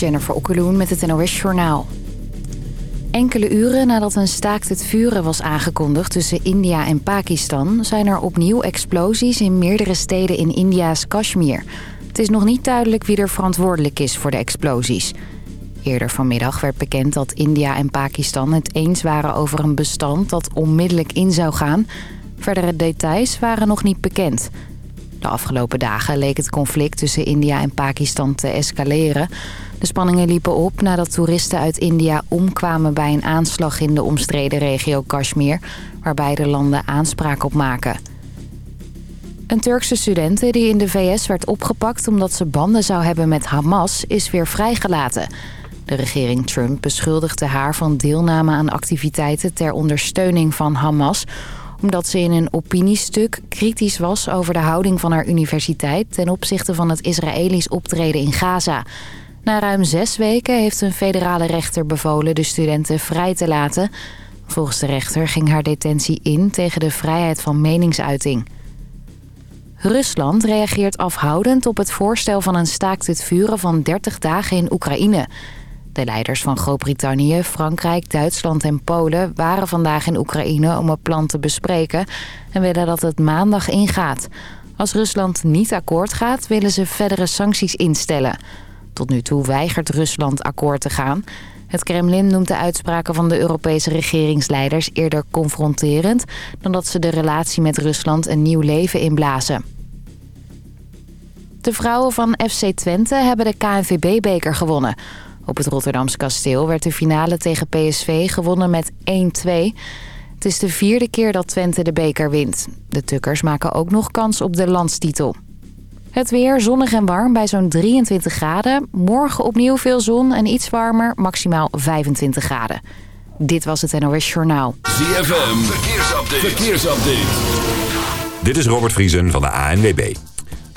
Jennifer Okkeloen met het NOS Journaal. Enkele uren nadat een staakt het vuren was aangekondigd tussen India en Pakistan... zijn er opnieuw explosies in meerdere steden in India's Kashmir. Het is nog niet duidelijk wie er verantwoordelijk is voor de explosies. Eerder vanmiddag werd bekend dat India en Pakistan het eens waren over een bestand dat onmiddellijk in zou gaan. Verdere details waren nog niet bekend... De afgelopen dagen leek het conflict tussen India en Pakistan te escaleren. De spanningen liepen op nadat toeristen uit India omkwamen bij een aanslag in de omstreden regio Kashmir, waar beide landen aanspraak op maken. Een Turkse studente die in de VS werd opgepakt omdat ze banden zou hebben met Hamas is weer vrijgelaten. De regering Trump beschuldigde haar van deelname aan activiteiten ter ondersteuning van Hamas omdat ze in een opiniestuk kritisch was over de houding van haar universiteit... ten opzichte van het Israëlisch optreden in Gaza. Na ruim zes weken heeft een federale rechter bevolen de studenten vrij te laten. Volgens de rechter ging haar detentie in tegen de vrijheid van meningsuiting. Rusland reageert afhoudend op het voorstel van een staakt het vuren van 30 dagen in Oekraïne... De leiders van Groot-Brittannië, Frankrijk, Duitsland en Polen... waren vandaag in Oekraïne om het plan te bespreken... en willen dat het maandag ingaat. Als Rusland niet akkoord gaat, willen ze verdere sancties instellen. Tot nu toe weigert Rusland akkoord te gaan. Het Kremlin noemt de uitspraken van de Europese regeringsleiders eerder confronterend... dan dat ze de relatie met Rusland een nieuw leven inblazen. De vrouwen van FC Twente hebben de KNVB-beker gewonnen... Op het Rotterdamse kasteel werd de finale tegen PSV gewonnen met 1-2. Het is de vierde keer dat Twente de beker wint. De Tukkers maken ook nog kans op de landstitel. Het weer zonnig en warm bij zo'n 23 graden. Morgen opnieuw veel zon en iets warmer, maximaal 25 graden. Dit was het NOS Journaal. ZFM, verkeersupdate. verkeersupdate. Dit is Robert Vriesen van de ANWB.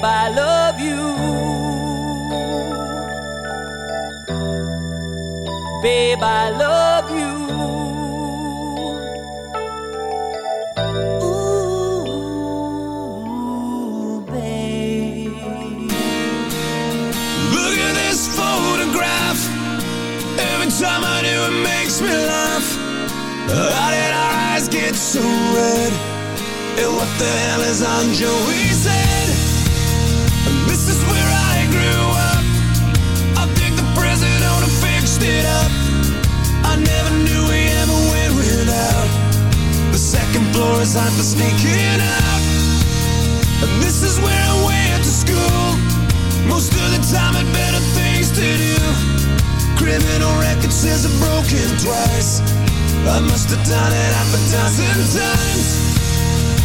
babe, I love you. Babe, I love you. Ooh, babe. Look at this photograph. Every time I do, it makes me laugh. How did our eyes get so red? And what the hell is on Joey? as I'm sneaking out And this is where I went to school. Most of the time had better things to do. Criminal record says I've broken twice. I must have done it half a dozen times.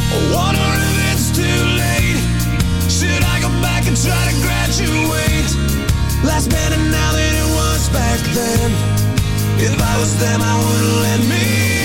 I wonder if it's too late. Should I go back and try to graduate? Last better now than it was back then. If I was them I wouldn't let me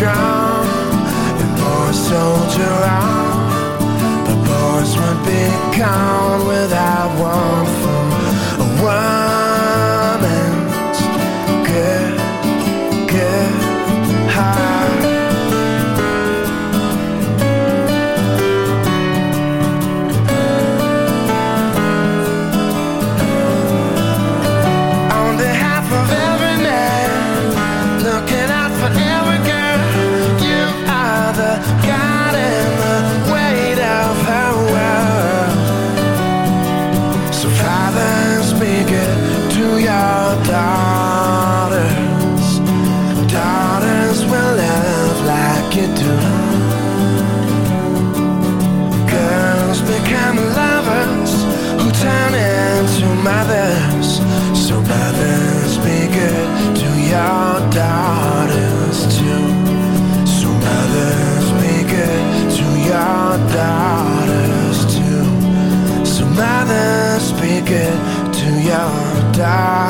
drown and a soldier on. But boys would be gone without one. So father's it make it to your dark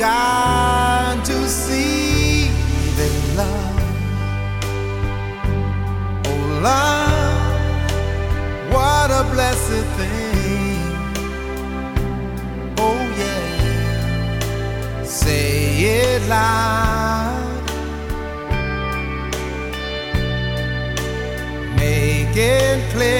world. To see that love, oh love, what a blessed thing. Oh yeah, say it loud. Make it clear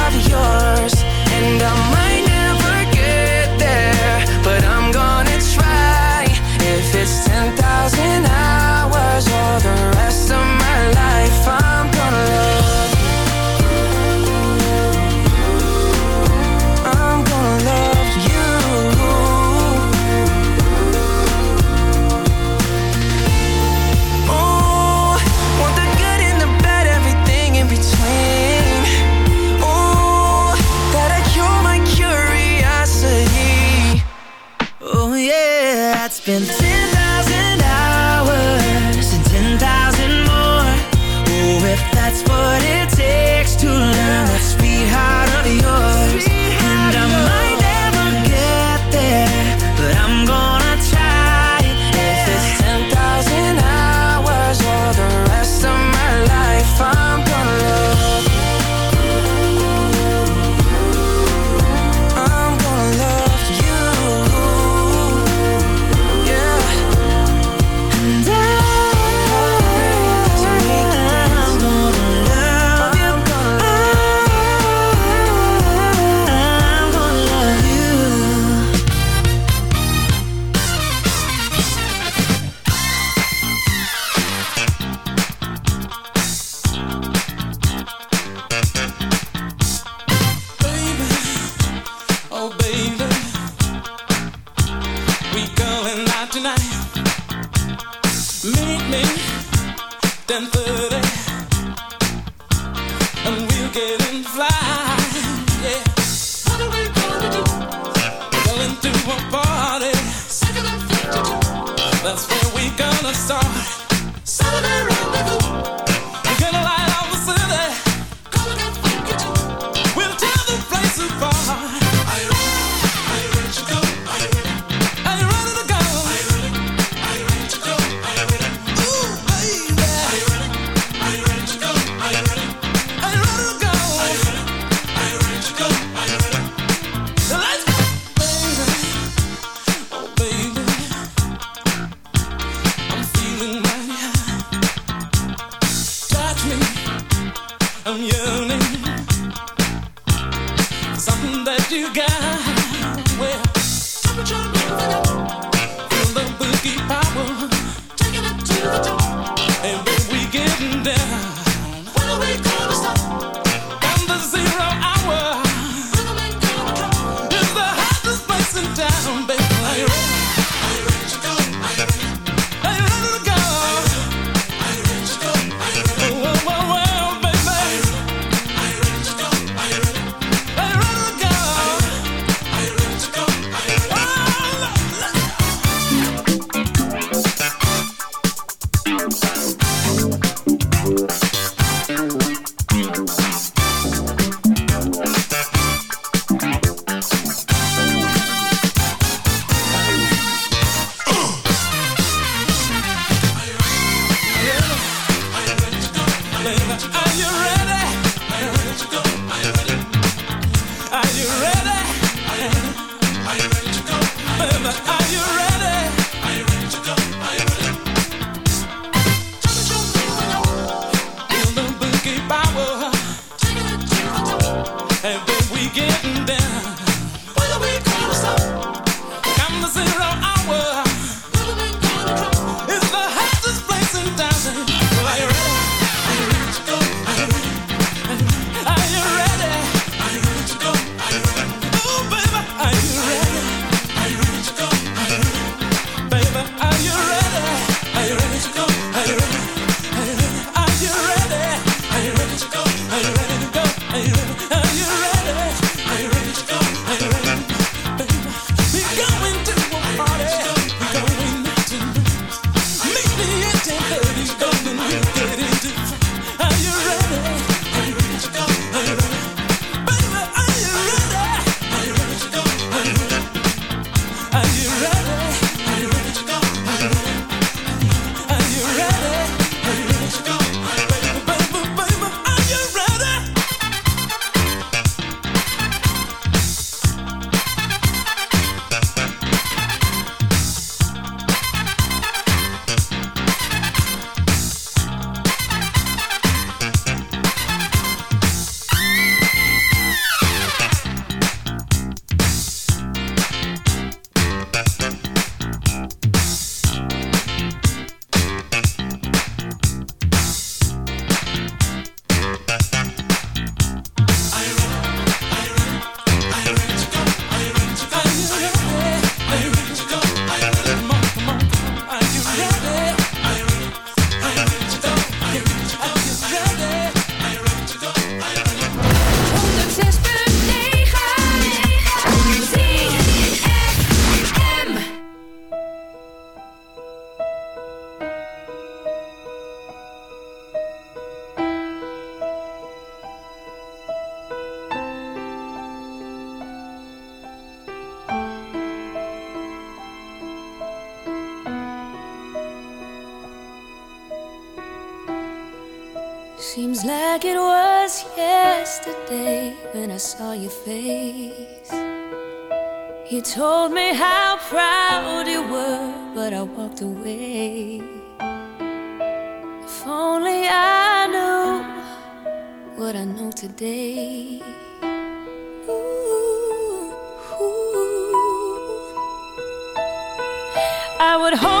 I would hold